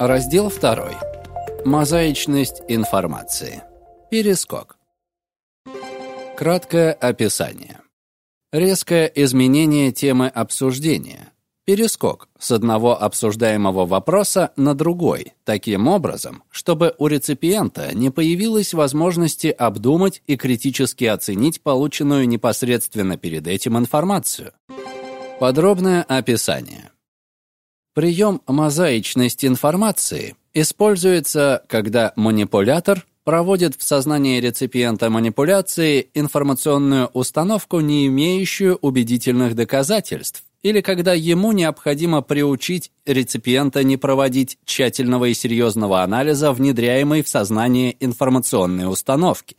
Раздел 2. Мозаичность информации. Перескок. Краткое описание. Резкое изменение темы обсуждения. Перескок с одного обсуждаемого вопроса на другой, таким образом, чтобы у реципиента не появилось возможности обдумать и критически оценить полученную непосредственно перед этим информацию. Подробное описание. Прием мозаичность информации используется, когда манипулятор проводит в сознании реципиента манипуляции информационную установку, не имеющую убедительных доказательств, или когда ему необходимо приучить реципиента не проводить тщательного и серьезного анализа внедряемой в сознание информационной установки.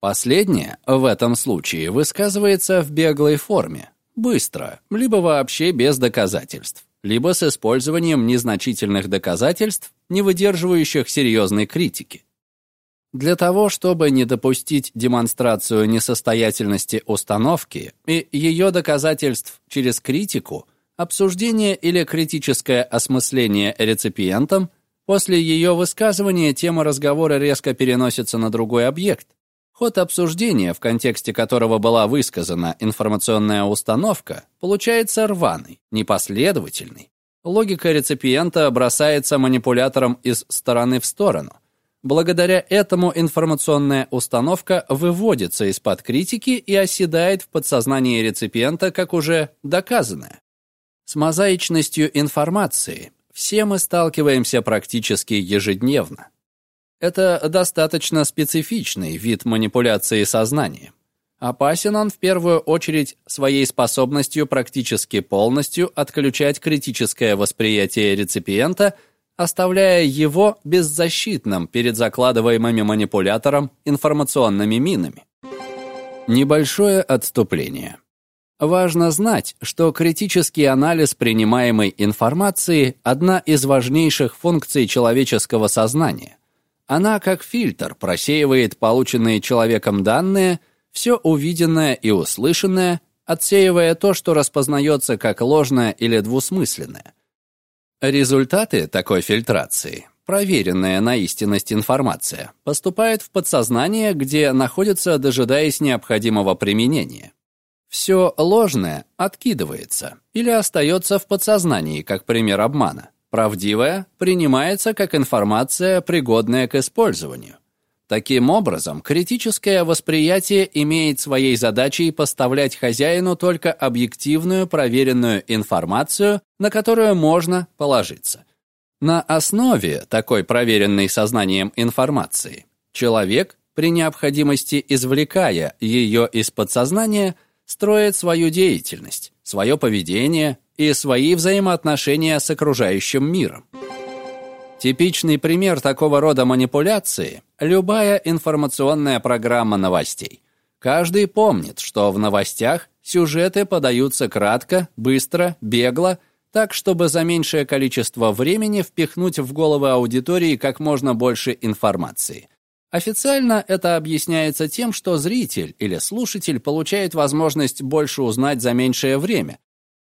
Последнее в этом случае высказывается в беглой форме, быстро, либо вообще без доказательств либо с использованием незначительных доказательств, не выдерживающих серьезной критики. Для того, чтобы не допустить демонстрацию несостоятельности установки и ее доказательств через критику, обсуждение или критическое осмысление реципиентом, после ее высказывания тема разговора резко переносится на другой объект, Ход обсуждения, в контексте которого была высказана информационная установка, получается рваный, непоследовательный. Логика реципиента бросается манипулятором из стороны в сторону. Благодаря этому информационная установка выводится из-под критики и оседает в подсознании реципиента как уже доказанное. С мозаичностью информации все мы сталкиваемся практически ежедневно. Это достаточно специфичный вид манипуляции сознанием. Опасен он в первую очередь своей способностью практически полностью отключать критическое восприятие реципиента, оставляя его беззащитным перед закладываемыми манипулятором информационными минами. Небольшое отступление. Важно знать, что критический анализ принимаемой информации – одна из важнейших функций человеческого сознания – она, как фильтр, просеивает полученные человеком данные, все увиденное и услышанное, отсеивая то, что распознается как ложное или двусмысленное. Результаты такой фильтрации, проверенная на истинность информация, поступают в подсознание, где находится, дожидаясь необходимого применения. Все ложное откидывается или остается в подсознании, как пример обмана. Правдивая принимается как информация, пригодная к использованию. Таким образом, критическое восприятие имеет своей задачей поставлять хозяину только объективную, проверенную информацию, на которую можно положиться. На основе такой проверенной сознанием информации человек, при необходимости извлекая ее из подсознания, строит свою деятельность, свое поведение, и свои взаимоотношения с окружающим миром. Типичный пример такого рода манипуляции – любая информационная программа новостей. Каждый помнит, что в новостях сюжеты подаются кратко, быстро, бегло, так, чтобы за меньшее количество времени впихнуть в головы аудитории как можно больше информации. Официально это объясняется тем, что зритель или слушатель получает возможность больше узнать за меньшее время,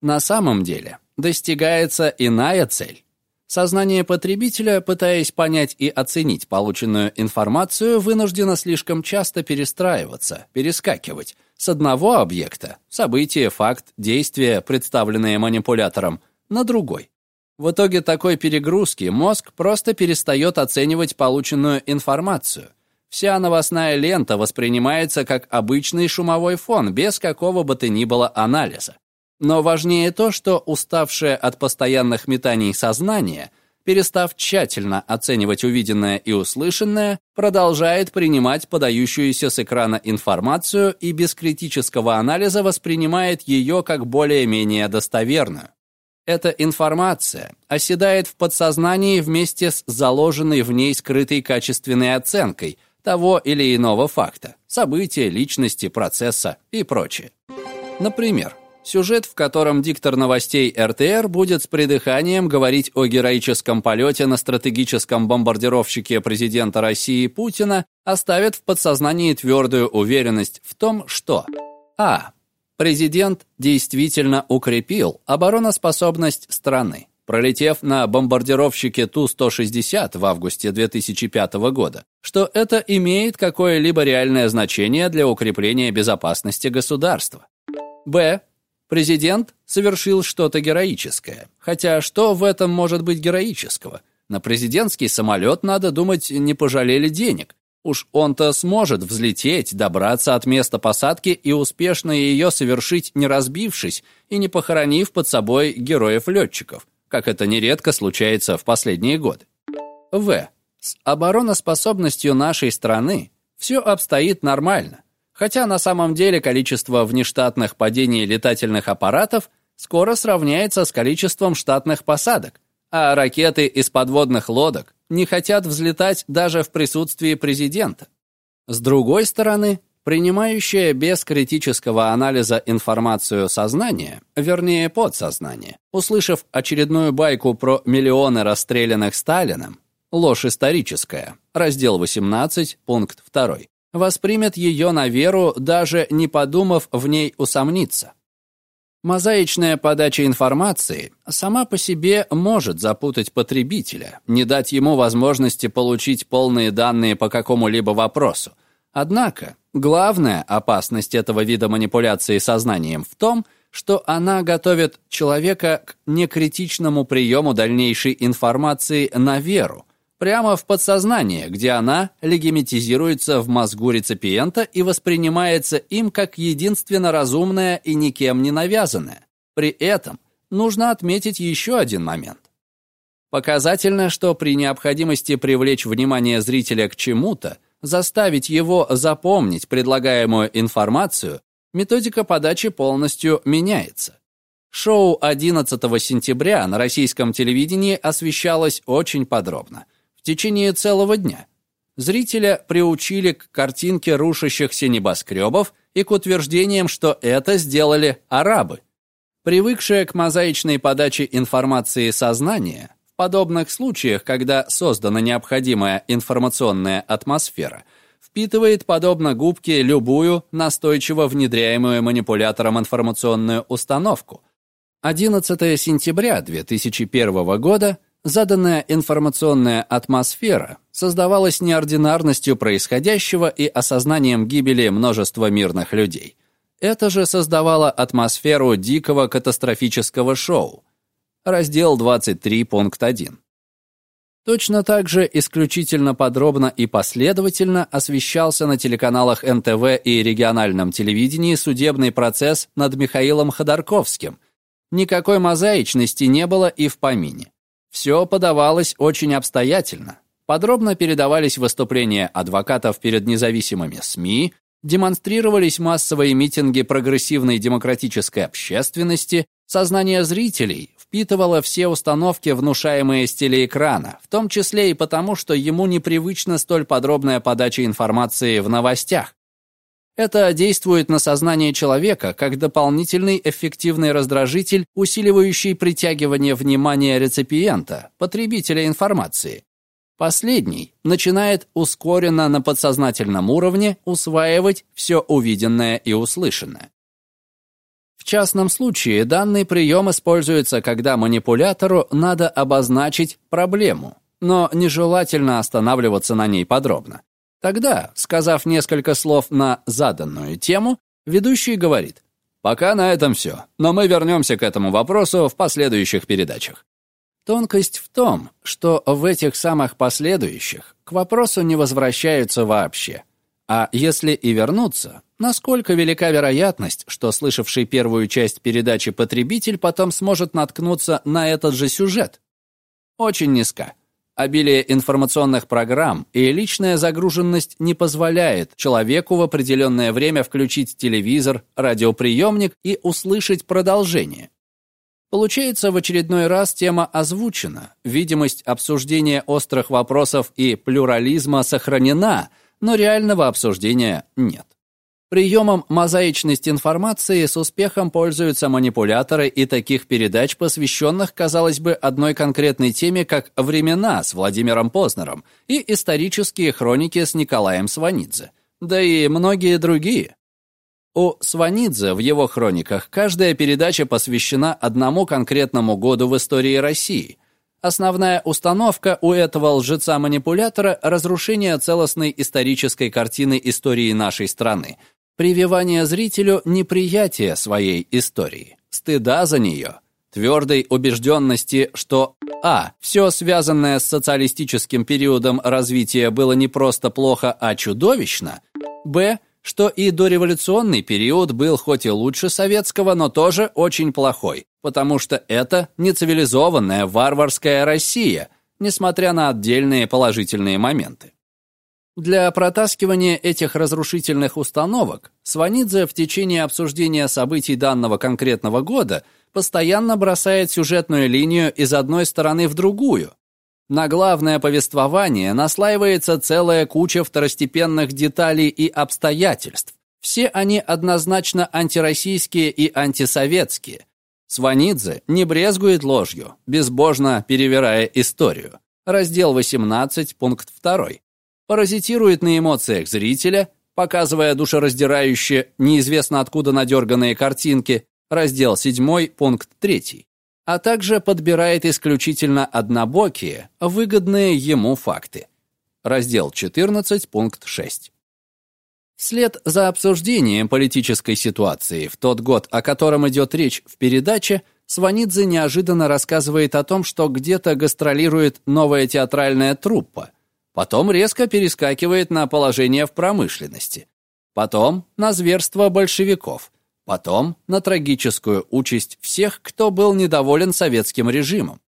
на самом деле достигается иная цель. Сознание потребителя, пытаясь понять и оценить полученную информацию, вынуждено слишком часто перестраиваться, перескакивать с одного объекта, события, факт, действие, представленные манипулятором, на другой. В итоге такой перегрузки мозг просто перестает оценивать полученную информацию. Вся новостная лента воспринимается как обычный шумовой фон без какого бы то ни было анализа. Но важнее то, что уставшее от постоянных метаний сознание, перестав тщательно оценивать увиденное и услышанное, продолжает принимать подающуюся с экрана информацию и без критического анализа воспринимает ее как более-менее достоверную. Эта информация оседает в подсознании вместе с заложенной в ней скрытой качественной оценкой того или иного факта, события, личности, процесса и прочее. Например, Сюжет, в котором диктор новостей РТР будет с придыханием говорить о героическом полете на стратегическом бомбардировщике президента России Путина, оставит в подсознании твердую уверенность в том, что а. Президент действительно укрепил обороноспособность страны. пролетев на бомбардировщике Ту-160 в августе 2005 года, что это имеет какое-либо реальное значение для укрепления безопасности государства. Б. Президент совершил что-то героическое. Хотя что в этом может быть героического? На президентский самолет, надо думать, не пожалели денег. Уж он-то сможет взлететь, добраться от места посадки и успешно ее совершить, не разбившись и не похоронив под собой героев-летчиков, как это нередко случается в последние годы. В. С обороноспособностью нашей страны все обстоит нормально, хотя на самом деле количество внештатных падений летательных аппаратов скоро сравняется с количеством штатных посадок, а ракеты из подводных лодок не хотят взлетать даже в присутствии президента. С другой стороны, принимающее без критического анализа информацию сознание, вернее подсознание, услышав очередную байку про миллионы расстрелянных Сталиным, ложь историческая, раздел 18, пункт 2, воспримет ее на веру, даже не подумав в ней усомниться. Мозаичная подача информации сама по себе может запутать потребителя, не дать ему возможности получить полные данные по какому-либо вопросу. Однако, главная опасность этого вида манипуляции сознанием в том, что она готовит человека к некритичному приему дальнейшей информации на веру, прямо в подсознание, где она легимитизируется в мозгу реципиента и воспринимается им как единственно разумная и никем не навязанная. При этом нужно отметить еще один момент. Показательно, что при необходимости привлечь внимание зрителя к чему-то, заставить его запомнить предлагаемую информацию, методика подачи полностью меняется. Шоу 11 сентября на российском телевидении освещалось очень подробно в течение целого дня. Зрителя приучили к картинке рушащихся небоскребов и к утверждениям, что это сделали арабы. Привыкшее к мозаичной подаче информации сознание, в подобных случаях, когда создана необходимая информационная атмосфера, впитывает, подобно губке, любую настойчиво внедряемую манипулятором информационную установку. 11 сентября 2001 года Заданная информационная атмосфера создавалась неординарностью происходящего и осознанием гибели множества мирных людей. Это же создавало атмосферу дикого катастрофического шоу. Раздел 23, пункт 1. Точно так же исключительно подробно и последовательно освещался на телеканалах НТВ и региональном телевидении судебный процесс над Михаилом Ходорковским. Никакой мозаичности не было и в помине. Все подавалось очень обстоятельно. Подробно передавались выступления адвокатов перед независимыми СМИ, демонстрировались массовые митинги прогрессивной демократической общественности, сознание зрителей впитывало все установки, внушаемые с телеэкрана, в том числе и потому, что ему непривычна столь подробная подача информации в новостях. Это действует на сознание человека как дополнительный эффективный раздражитель, усиливающий притягивание внимания реципиента, потребителя информации. Последний начинает ускоренно на подсознательном уровне усваивать все увиденное и услышанное. В частном случае данный прием используется, когда манипулятору надо обозначить проблему, но нежелательно останавливаться на ней подробно. Тогда, сказав несколько слов на заданную тему, ведущий говорит «Пока на этом все, но мы вернемся к этому вопросу в последующих передачах». Тонкость в том, что в этих самых последующих к вопросу не возвращаются вообще. А если и вернуться, насколько велика вероятность, что слышавший первую часть передачи потребитель потом сможет наткнуться на этот же сюжет? Очень низка. Обилие информационных программ и личная загруженность не позволяет человеку в определенное время включить телевизор, радиоприемник и услышать продолжение. Получается, в очередной раз тема озвучена, видимость обсуждения острых вопросов и плюрализма сохранена, но реального обсуждения нет. Приемом мозаичность информации с успехом пользуются манипуляторы и таких передач, посвященных, казалось бы, одной конкретной теме, как «Времена» с Владимиром Познером и исторические хроники с Николаем Сванидзе, да и многие другие. У Сванидзе в его хрониках каждая передача посвящена одному конкретному году в истории России. Основная установка у этого лжеца-манипулятора – разрушение целостной исторической картины истории нашей страны, прививание зрителю неприятия своей истории, стыда за нее, твердой убежденности, что а. Все связанное с социалистическим периодом развития было не просто плохо, а чудовищно, б что и дореволюционный период был хоть и лучше советского, но тоже очень плохой, потому что это нецивилизованная варварская Россия, несмотря на отдельные положительные моменты. Для протаскивания этих разрушительных установок Сванидзе в течение обсуждения событий данного конкретного года постоянно бросает сюжетную линию из одной стороны в другую, на главное повествование наслаивается целая куча второстепенных деталей и обстоятельств. Все они однозначно антироссийские и антисоветские. Сванидзе не брезгует ложью, безбожно перевирая историю. Раздел 18, пункт 2. Паразитирует на эмоциях зрителя, показывая душераздирающие, неизвестно откуда надерганные картинки. Раздел 7, пункт 3 а также подбирает исключительно однобокие, выгодные ему факты. Раздел 14, пункт 6. Вслед за обсуждением политической ситуации в тот год, о котором идет речь в передаче, Сванидзе неожиданно рассказывает о том, что где-то гастролирует новая театральная труппа. Потом резко перескакивает на положение в промышленности. Потом на зверство большевиков. Потом на трагическую участь всех, кто был недоволен советским режимом.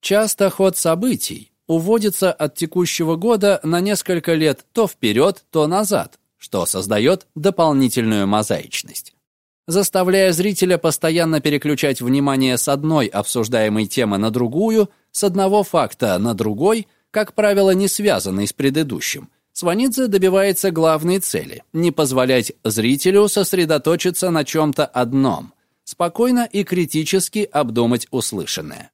Часто ход событий уводится от текущего года на несколько лет то вперед, то назад, что создает дополнительную мозаичность. Заставляя зрителя постоянно переключать внимание с одной обсуждаемой темы на другую, с одного факта на другой, как правило, не связанный с предыдущим, Сванидзе добивается главной цели – не позволять зрителю сосредоточиться на чем-то одном, спокойно и критически обдумать услышанное.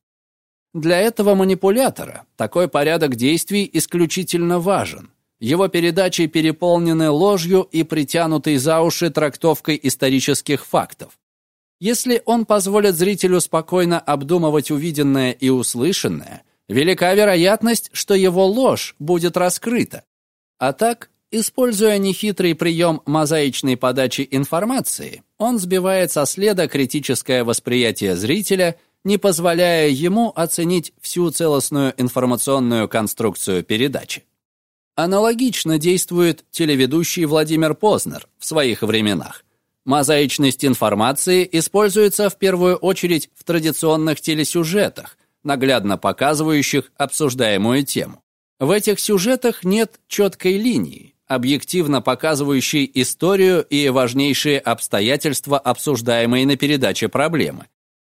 Для этого манипулятора такой порядок действий исключительно важен. Его передачи переполнены ложью и притянутой за уши трактовкой исторических фактов. Если он позволит зрителю спокойно обдумывать увиденное и услышанное, велика вероятность, что его ложь будет раскрыта, а так, используя нехитрый прием мозаичной подачи информации, он сбивает со следа критическое восприятие зрителя, не позволяя ему оценить всю целостную информационную конструкцию передачи. Аналогично действует телеведущий Владимир Познер в своих временах. Мозаичность информации используется в первую очередь в традиционных телесюжетах, наглядно показывающих обсуждаемую тему. В этих сюжетах нет четкой линии, объективно показывающей историю и важнейшие обстоятельства обсуждаемой на передаче проблемы.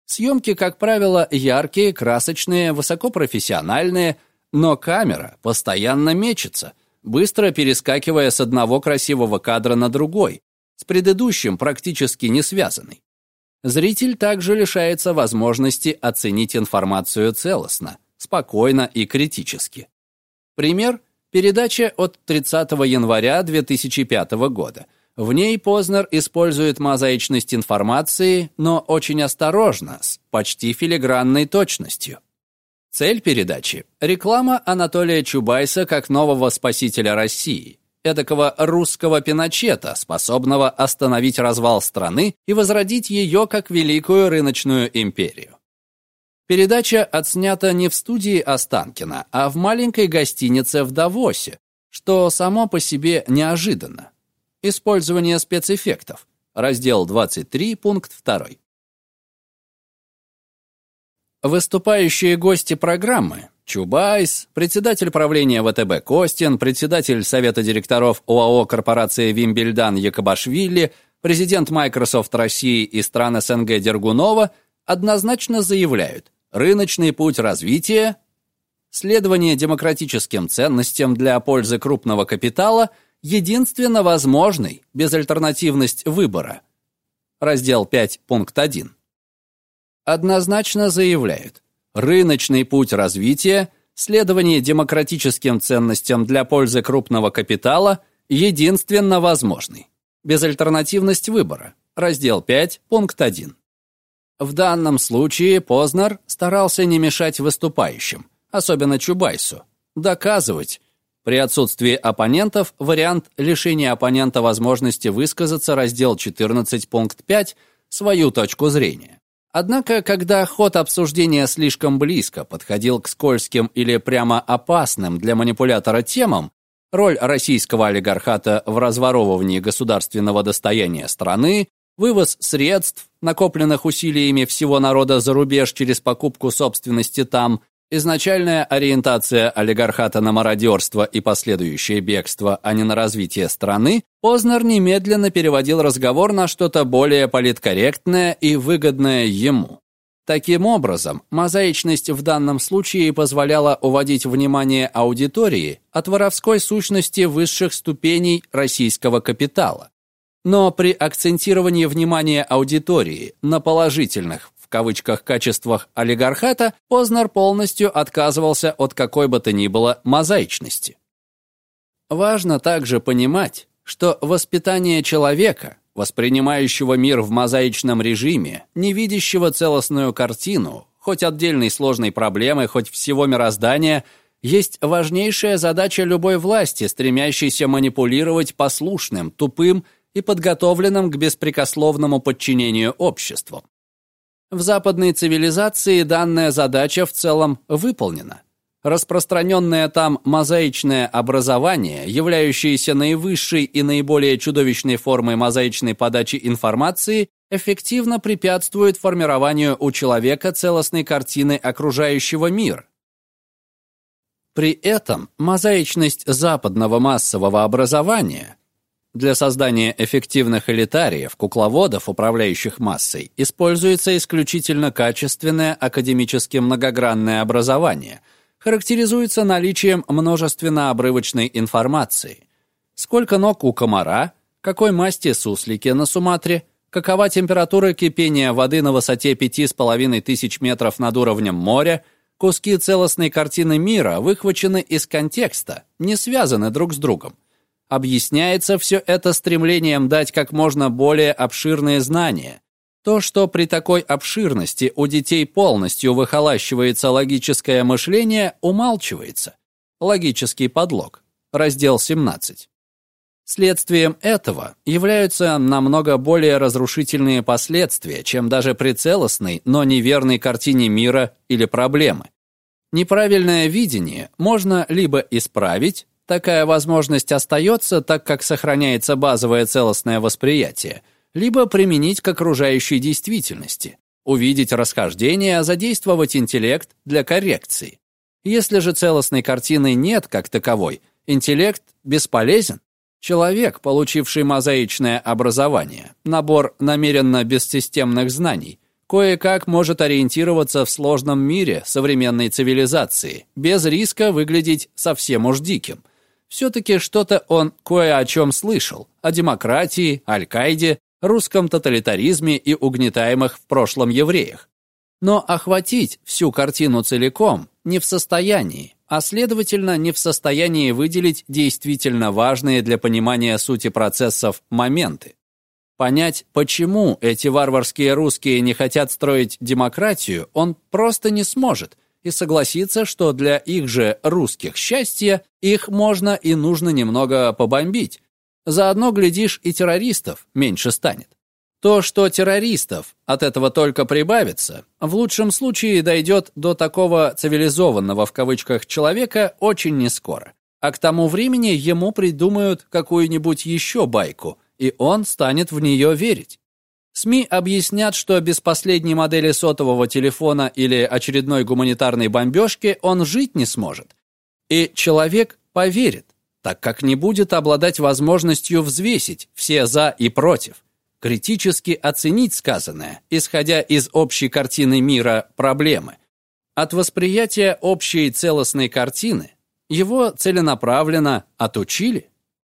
Съемки, как правило, яркие, красочные, высокопрофессиональные, но камера постоянно мечется, быстро перескакивая с одного красивого кадра на другой, с предыдущим практически не связанный. Зритель также лишается возможности оценить информацию целостно, спокойно и критически. Пример – передача от 30 января 2005 года. В ней Познер использует мозаичность информации, но очень осторожно, с почти филигранной точностью. Цель передачи – реклама Анатолия Чубайса как нового спасителя России, эдакого русского пиночета, способного остановить развал страны и возродить ее как великую рыночную империю. Передача отснята не в студии Останкина, а в маленькой гостинице в Давосе, что само по себе неожиданно. Использование спецэффектов. Раздел 23, пункт 2. Выступающие гости программы Чубайс, председатель правления ВТБ Костин, председатель совета директоров ОАО корпорации Вимбельдан Якобашвили, президент Microsoft России и стран СНГ Дергунова однозначно заявляют – рыночный путь развития, следование демократическим ценностям для пользы крупного капитала единственно возможный безальтернативность выбора. Раздел 5, пункт 1. Однозначно заявляют, рыночный путь развития, следование демократическим ценностям для пользы крупного капитала единственно возможный. Безальтернативность выбора. Раздел 5, пункт 1. В данном случае Познер старался не мешать выступающим, особенно Чубайсу, доказывать, при отсутствии оппонентов вариант лишения оппонента возможности высказаться, раздел 14, пункт 5, свою точку зрения. Однако, когда ход обсуждения слишком близко подходил к скользким или прямо опасным для манипулятора темам, роль российского олигархата в разворовывании государственного достояния страны, вывоз средств, накопленных усилиями всего народа за рубеж через покупку собственности там, изначальная ориентация олигархата на мародерство и последующее бегство, а не на развитие страны, Познер немедленно переводил разговор на что-то более политкорректное и выгодное ему. Таким образом, мозаичность в данном случае позволяла уводить внимание аудитории от воровской сущности высших ступеней российского капитала. Но при акцентировании внимания аудитории на положительных в кавычках качествах олигархата Познер полностью отказывался от какой бы то ни было мозаичности. Важно также понимать, что воспитание человека воспринимающего мир в мозаичном режиме, не видящего целостную картину, хоть отдельной сложной проблемы, хоть всего мироздания, есть важнейшая задача любой власти, стремящейся манипулировать послушным, тупым и подготовленным к беспрекословному подчинению обществом. В западной цивилизации данная задача в целом выполнена. Распространенное там мозаичное образование, являющееся наивысшей и наиболее чудовищной формой мозаичной подачи информации, эффективно препятствует формированию у человека целостной картины окружающего мира. При этом мозаичность западного массового образования для создания эффективных элитариев, кукловодов, управляющих массой, используется исключительно качественное академически многогранное образование – характеризуется наличием множественно-обрывочной информации. Сколько ног у комара, какой масти суслики на Суматре, какова температура кипения воды на высоте 5,5 тысяч метров над уровнем моря, куски целостной картины мира выхвачены из контекста, не связаны друг с другом. Объясняется все это стремлением дать как можно более обширные знания, то, что при такой обширности у детей полностью выхолащивается логическое мышление, умалчивается. Логический подлог. Раздел 17. Следствием этого являются намного более разрушительные последствия, чем даже при целостной, но неверной картине мира или проблемы. Неправильное видение можно либо исправить, такая возможность остается, так как сохраняется базовое целостное восприятие – либо применить к окружающей действительности, увидеть расхождение, а задействовать интеллект для коррекции. Если же целостной картины нет как таковой, интеллект бесполезен. Человек, получивший мозаичное образование, набор намеренно бессистемных знаний, кое-как может ориентироваться в сложном мире современной цивилизации, без риска выглядеть совсем уж диким. Все-таки что-то он кое о чем слышал, о демократии, Аль-Каиде, русском тоталитаризме и угнетаемых в прошлом евреях. Но охватить всю картину целиком не в состоянии, а следовательно не в состоянии выделить действительно важные для понимания сути процессов моменты. Понять, почему эти варварские русские не хотят строить демократию, он просто не сможет, и согласиться, что для их же русских счастья их можно и нужно немного побомбить, Заодно, глядишь, и террористов меньше станет. То, что террористов от этого только прибавится, в лучшем случае дойдет до такого «цивилизованного» в кавычках человека очень нескоро. А к тому времени ему придумают какую-нибудь еще байку, и он станет в нее верить. СМИ объяснят, что без последней модели сотового телефона или очередной гуманитарной бомбежки он жить не сможет. И человек поверит, так как не будет обладать возможностью взвесить все «за» и «против», критически оценить сказанное, исходя из общей картины мира проблемы. От восприятия общей целостной картины его целенаправленно отучили,